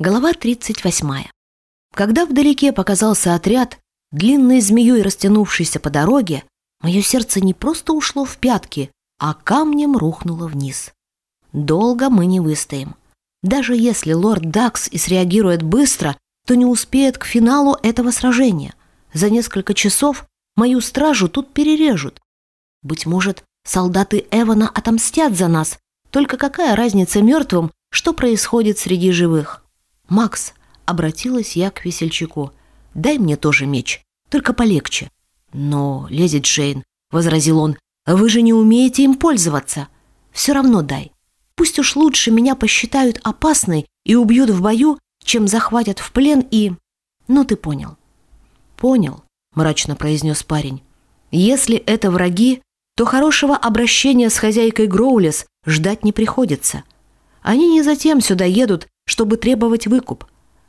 Глава 38. Когда вдалеке показался отряд, длинной змеей растянувшийся по дороге, мое сердце не просто ушло в пятки, а камнем рухнуло вниз. Долго мы не выстоим. Даже если лорд Дакс и среагирует быстро, то не успеет к финалу этого сражения. За несколько часов мою стражу тут перережут. Быть может, солдаты Эвана отомстят за нас, только какая разница мертвым, что происходит среди живых? «Макс», — обратилась я к весельчаку, — «дай мне тоже меч, только полегче». «Но, леди Джейн», — возразил он, — «вы же не умеете им пользоваться. Все равно дай. Пусть уж лучше меня посчитают опасной и убьют в бою, чем захватят в плен и... Ну, ты понял». «Понял», — мрачно произнес парень. «Если это враги, то хорошего обращения с хозяйкой Гроулес ждать не приходится. Они не затем сюда едут, чтобы требовать выкуп.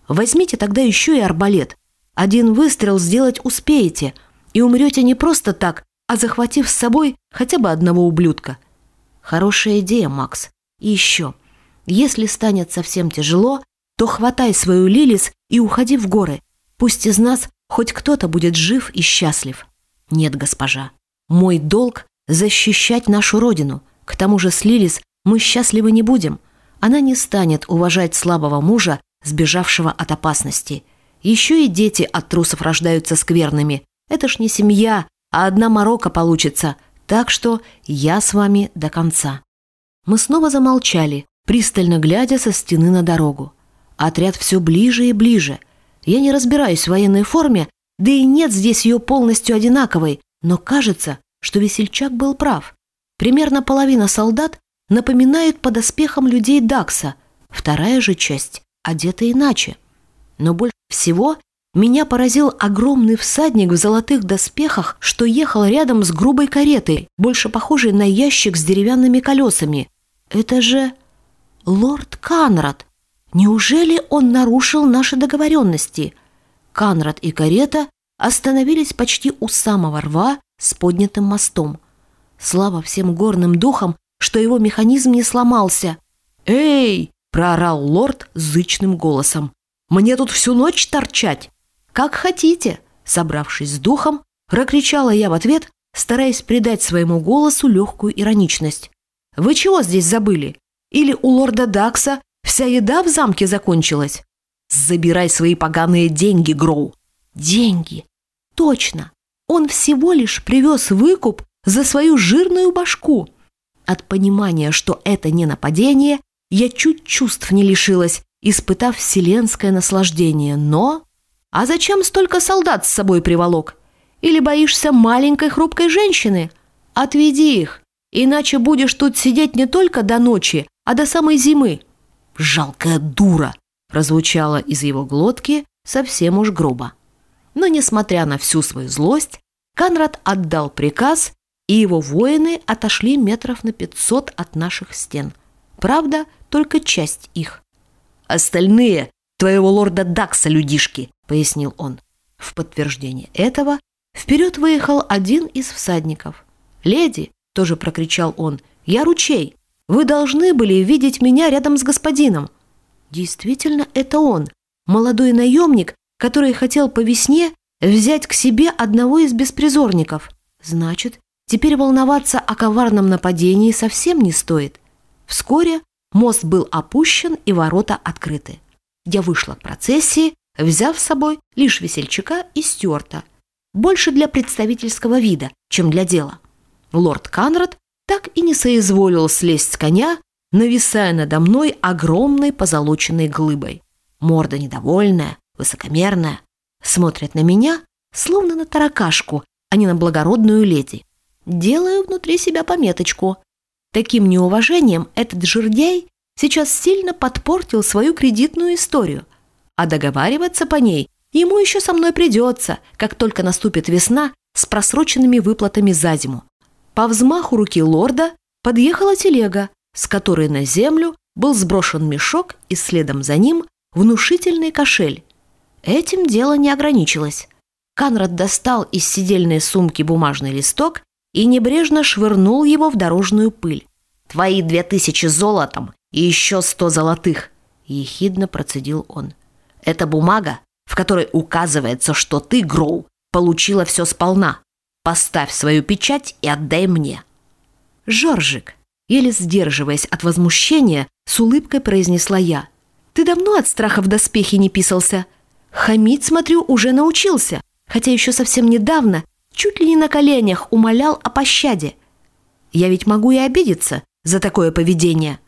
Возьмите тогда еще и арбалет. Один выстрел сделать успеете, и умрете не просто так, а захватив с собой хотя бы одного ублюдка. Хорошая идея, Макс. И еще, если станет совсем тяжело, то хватай свою Лилис и уходи в горы. Пусть из нас хоть кто-то будет жив и счастлив. Нет, госпожа, мой долг — защищать нашу родину. К тому же с Лилис мы счастливы не будем она не станет уважать слабого мужа, сбежавшего от опасности. Еще и дети от трусов рождаются скверными. Это ж не семья, а одна морока получится. Так что я с вами до конца». Мы снова замолчали, пристально глядя со стены на дорогу. Отряд все ближе и ближе. Я не разбираюсь в военной форме, да и нет здесь ее полностью одинаковой, но кажется, что весельчак был прав. Примерно половина солдат напоминает по доспехам людей Дакса, вторая же часть одета иначе. Но больше всего меня поразил огромный всадник в золотых доспехах, что ехал рядом с грубой каретой, больше похожей на ящик с деревянными колесами. Это же лорд Канрад. Неужели он нарушил наши договоренности? Канрад и карета остановились почти у самого рва с поднятым мостом. Слава всем горным духам, что его механизм не сломался. «Эй!» – проорал лорд зычным голосом. «Мне тут всю ночь торчать!» «Как хотите!» – собравшись с духом, прокричала я в ответ, стараясь придать своему голосу легкую ироничность. «Вы чего здесь забыли? Или у лорда Дакса вся еда в замке закончилась?» «Забирай свои поганые деньги, Гроу!» «Деньги! Точно! Он всего лишь привез выкуп за свою жирную башку!» От понимания, что это не нападение, я чуть чувств не лишилась, испытав вселенское наслаждение. Но... А зачем столько солдат с собой приволок? Или боишься маленькой хрупкой женщины? Отведи их, иначе будешь тут сидеть не только до ночи, а до самой зимы. «Жалкая дура!» прозвучало из его глотки совсем уж грубо. Но, несмотря на всю свою злость, Канрад отдал приказ, и его воины отошли метров на пятьсот от наших стен. Правда, только часть их. «Остальные твоего лорда Дакса, людишки», — пояснил он. В подтверждение этого вперед выехал один из всадников. «Леди», — тоже прокричал он, — «я ручей. Вы должны были видеть меня рядом с господином». Действительно, это он, молодой наемник, который хотел по весне взять к себе одного из беспризорников. Значит, Теперь волноваться о коварном нападении совсем не стоит. Вскоре мост был опущен и ворота открыты. Я вышла к процессии, взяв с собой лишь весельчака и стюарта. Больше для представительского вида, чем для дела. Лорд Канрад так и не соизволил слезть с коня, нависая надо мной огромной позолоченной глыбой. Морда недовольная, высокомерная. Смотрит на меня, словно на таракашку, а не на благородную леди. Делаю внутри себя пометочку. Таким неуважением этот жердяй сейчас сильно подпортил свою кредитную историю. А договариваться по ней ему еще со мной придется, как только наступит весна с просроченными выплатами за зиму. По взмаху руки лорда подъехала телега, с которой на землю был сброшен мешок и следом за ним внушительный кошель. Этим дело не ограничилось. Канрад достал из сидельной сумки бумажный листок и небрежно швырнул его в дорожную пыль. «Твои две тысячи золотом и еще сто золотых. — ехидно процедил он. «Это бумага, в которой указывается, что ты, Гроу, получила все сполна. Поставь свою печать и отдай мне». «Жоржик», еле сдерживаясь от возмущения, с улыбкой произнесла я. «Ты давно от страха в доспехи не писался? Хамить, смотрю, уже научился, хотя еще совсем недавно чуть ли не на коленях умолял о пощаде. Я ведь могу и обидеться за такое поведение».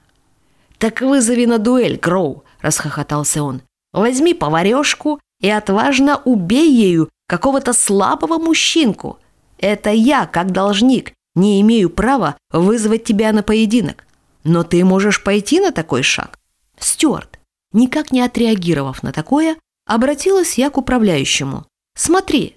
«Так вызови на дуэль, Кроу!» – расхохотался он. «Возьми поварешку и отважно убей ею какого-то слабого мужчинку. Это я, как должник, не имею права вызвать тебя на поединок. Но ты можешь пойти на такой шаг». Стюарт, никак не отреагировав на такое, обратилась я к управляющему. «Смотри,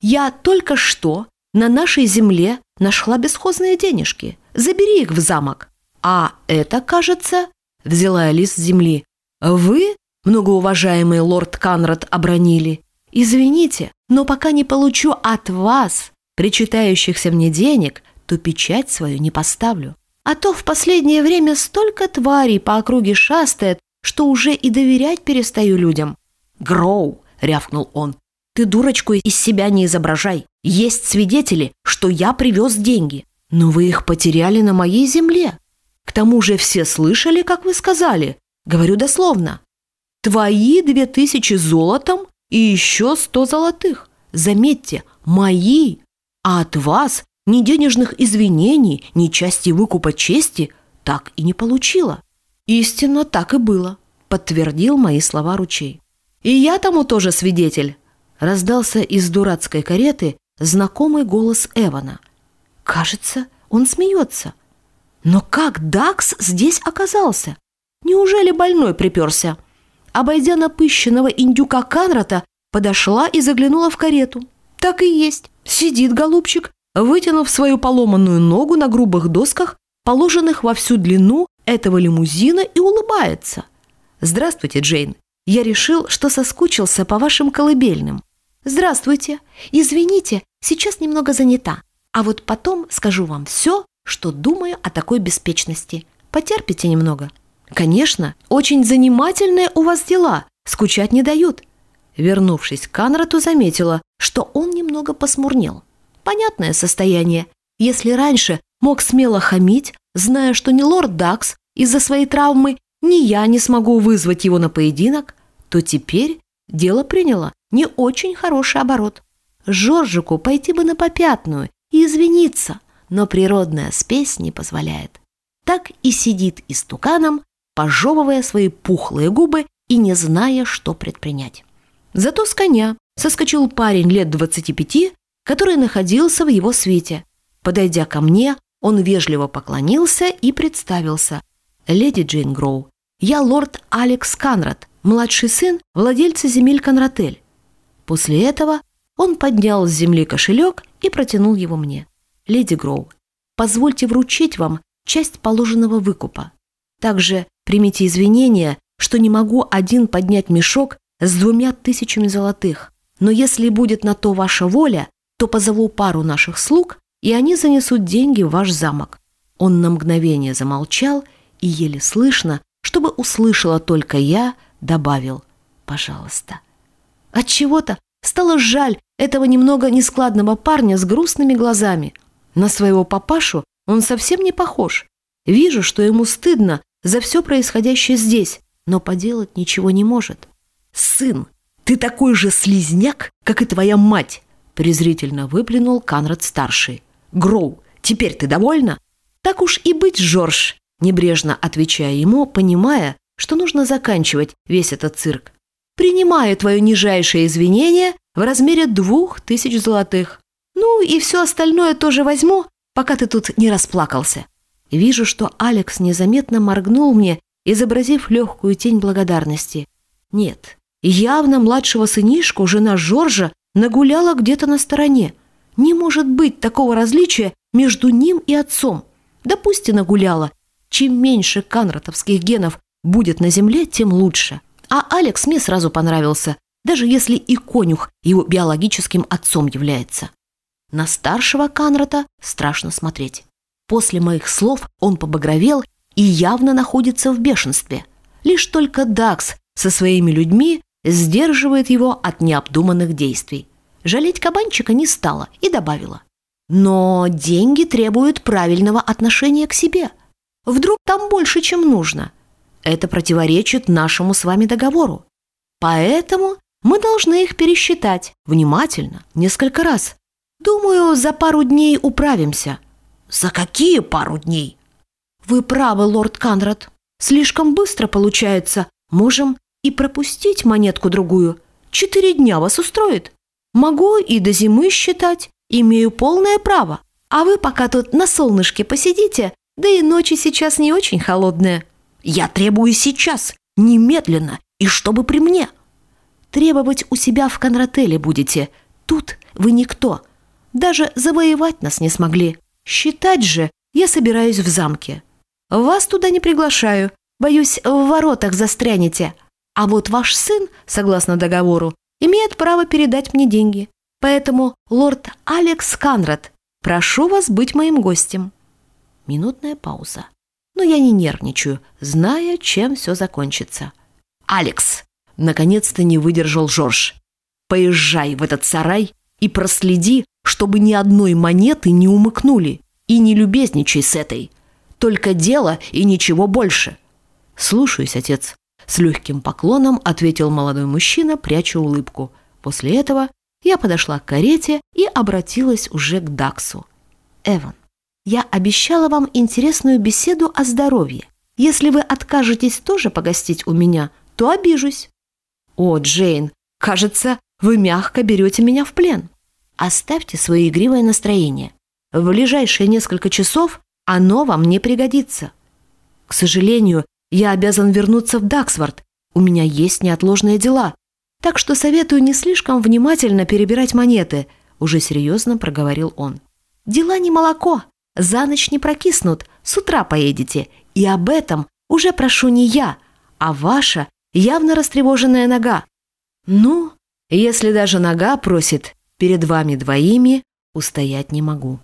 я только что на нашей земле нашла бесхозные денежки. Забери их в замок. А это, кажется, взяла я лист земли. Вы, многоуважаемый лорд Канрад, обронили. Извините, но пока не получу от вас причитающихся мне денег, то печать свою не поставлю. А то в последнее время столько тварей по округе шастает, что уже и доверять перестаю людям. «Гроу!» — рявкнул он. «Ты дурочку из себя не изображай. Есть свидетели, что я привез деньги. Но вы их потеряли на моей земле. К тому же все слышали, как вы сказали. Говорю дословно. Твои две тысячи золотом и еще сто золотых. Заметьте, мои. А от вас ни денежных извинений, ни части выкупа чести так и не получила. Истинно так и было, подтвердил мои слова ручей. И я тому тоже свидетель. Раздался из дурацкой кареты знакомый голос Эвана. Кажется, он смеется. Но как Дакс здесь оказался? Неужели больной приперся? Обойдя напыщенного индюка Канрата, подошла и заглянула в карету. Так и есть. Сидит голубчик, вытянув свою поломанную ногу на грубых досках, положенных во всю длину этого лимузина, и улыбается. «Здравствуйте, Джейн. Я решил, что соскучился по вашим колыбельным». «Здравствуйте. Извините, сейчас немного занята. А вот потом скажу вам все, что думаю о такой беспечности. Потерпите немного». «Конечно, очень занимательные у вас дела, скучать не дают». Вернувшись к Канрату, заметила, что он немного посмурнел. Понятное состояние. Если раньше мог смело хамить, зная, что ни лорд Дакс из-за своей травмы, ни я не смогу вызвать его на поединок, то теперь дело приняло не очень хороший оборот. Жоржику пойти бы на попятную и извиниться, но природная спесь не позволяет. Так и сидит истуканом, пожевывая свои пухлые губы и не зная, что предпринять. Зато с коня соскочил парень лет 25, который находился в его свете. Подойдя ко мне, он вежливо поклонился и представился. «Леди Джейн Гроу, я лорд Алекс Канрад, младший сын владельца земель Конратель». После этого он поднял с земли кошелек и протянул его мне. «Леди Гроу, позвольте вручить вам часть положенного выкупа. Также примите извинения, что не могу один поднять мешок с двумя тысячами золотых. Но если будет на то ваша воля, то позову пару наших слуг, и они занесут деньги в ваш замок». Он на мгновение замолчал и еле слышно, чтобы услышала только я, добавил «пожалуйста». От чего то стало жаль этого немного нескладного парня с грустными глазами. На своего папашу он совсем не похож. Вижу, что ему стыдно за все происходящее здесь, но поделать ничего не может. «Сын, ты такой же слизняк, как и твоя мать!» презрительно выплюнул Канрад-старший. «Гроу, теперь ты довольна?» «Так уж и быть, Жорж!» небрежно отвечая ему, понимая, что нужно заканчивать весь этот цирк. «Принимаю твое нижайшее извинение в размере двух тысяч золотых. Ну и все остальное тоже возьму, пока ты тут не расплакался». Вижу, что Алекс незаметно моргнул мне, изобразив легкую тень благодарности. Нет, явно младшего сынишку жена Жоржа нагуляла где-то на стороне. Не может быть такого различия между ним и отцом. Да пусть и нагуляла. Чем меньше канратовских генов будет на земле, тем лучше. А Алекс мне сразу понравился, даже если и конюх его биологическим отцом является. На старшего Канрата страшно смотреть. После моих слов он побагровел и явно находится в бешенстве. Лишь только Дакс со своими людьми сдерживает его от необдуманных действий. Жалеть кабанчика не стала и добавила. Но деньги требуют правильного отношения к себе. Вдруг там больше, чем нужно. Это противоречит нашему с вами договору. Поэтому мы должны их пересчитать внимательно, несколько раз. Думаю, за пару дней управимся. За какие пару дней? Вы правы, лорд Канрад. Слишком быстро получается. Можем и пропустить монетку-другую. Четыре дня вас устроит? Могу и до зимы считать. Имею полное право. А вы пока тут на солнышке посидите, да и ночи сейчас не очень холодные. Я требую сейчас, немедленно, и чтобы при мне. Требовать у себя в Конрателе будете. Тут вы никто. Даже завоевать нас не смогли. Считать же я собираюсь в замке. Вас туда не приглашаю. Боюсь, в воротах застрянете. А вот ваш сын, согласно договору, имеет право передать мне деньги. Поэтому, лорд Алекс Канрад, прошу вас быть моим гостем». Минутная пауза. Но я не нервничаю, зная, чем все закончится. «Алекс!» — наконец-то не выдержал Жорж. «Поезжай в этот сарай и проследи, чтобы ни одной монеты не умыкнули. И не любезничай с этой. Только дело и ничего больше». «Слушаюсь, отец», — с легким поклоном ответил молодой мужчина, пряча улыбку. После этого я подошла к карете и обратилась уже к Даксу. «Эван, я обещала вам интересную беседу о здоровье. Если вы откажетесь тоже погостить у меня, то обижусь». «О, Джейн, кажется, вы мягко берете меня в плен. Оставьте свое игривое настроение. В ближайшие несколько часов оно вам не пригодится. К сожалению, я обязан вернуться в Даксворт. У меня есть неотложные дела. Так что советую не слишком внимательно перебирать монеты, уже серьезно проговорил он. Дела не молоко, за ночь не прокиснут, с утра поедете. И об этом уже прошу не я, а ваша явно растревоженная нога. Ну, если даже нога просит, перед вами двоими устоять не могу.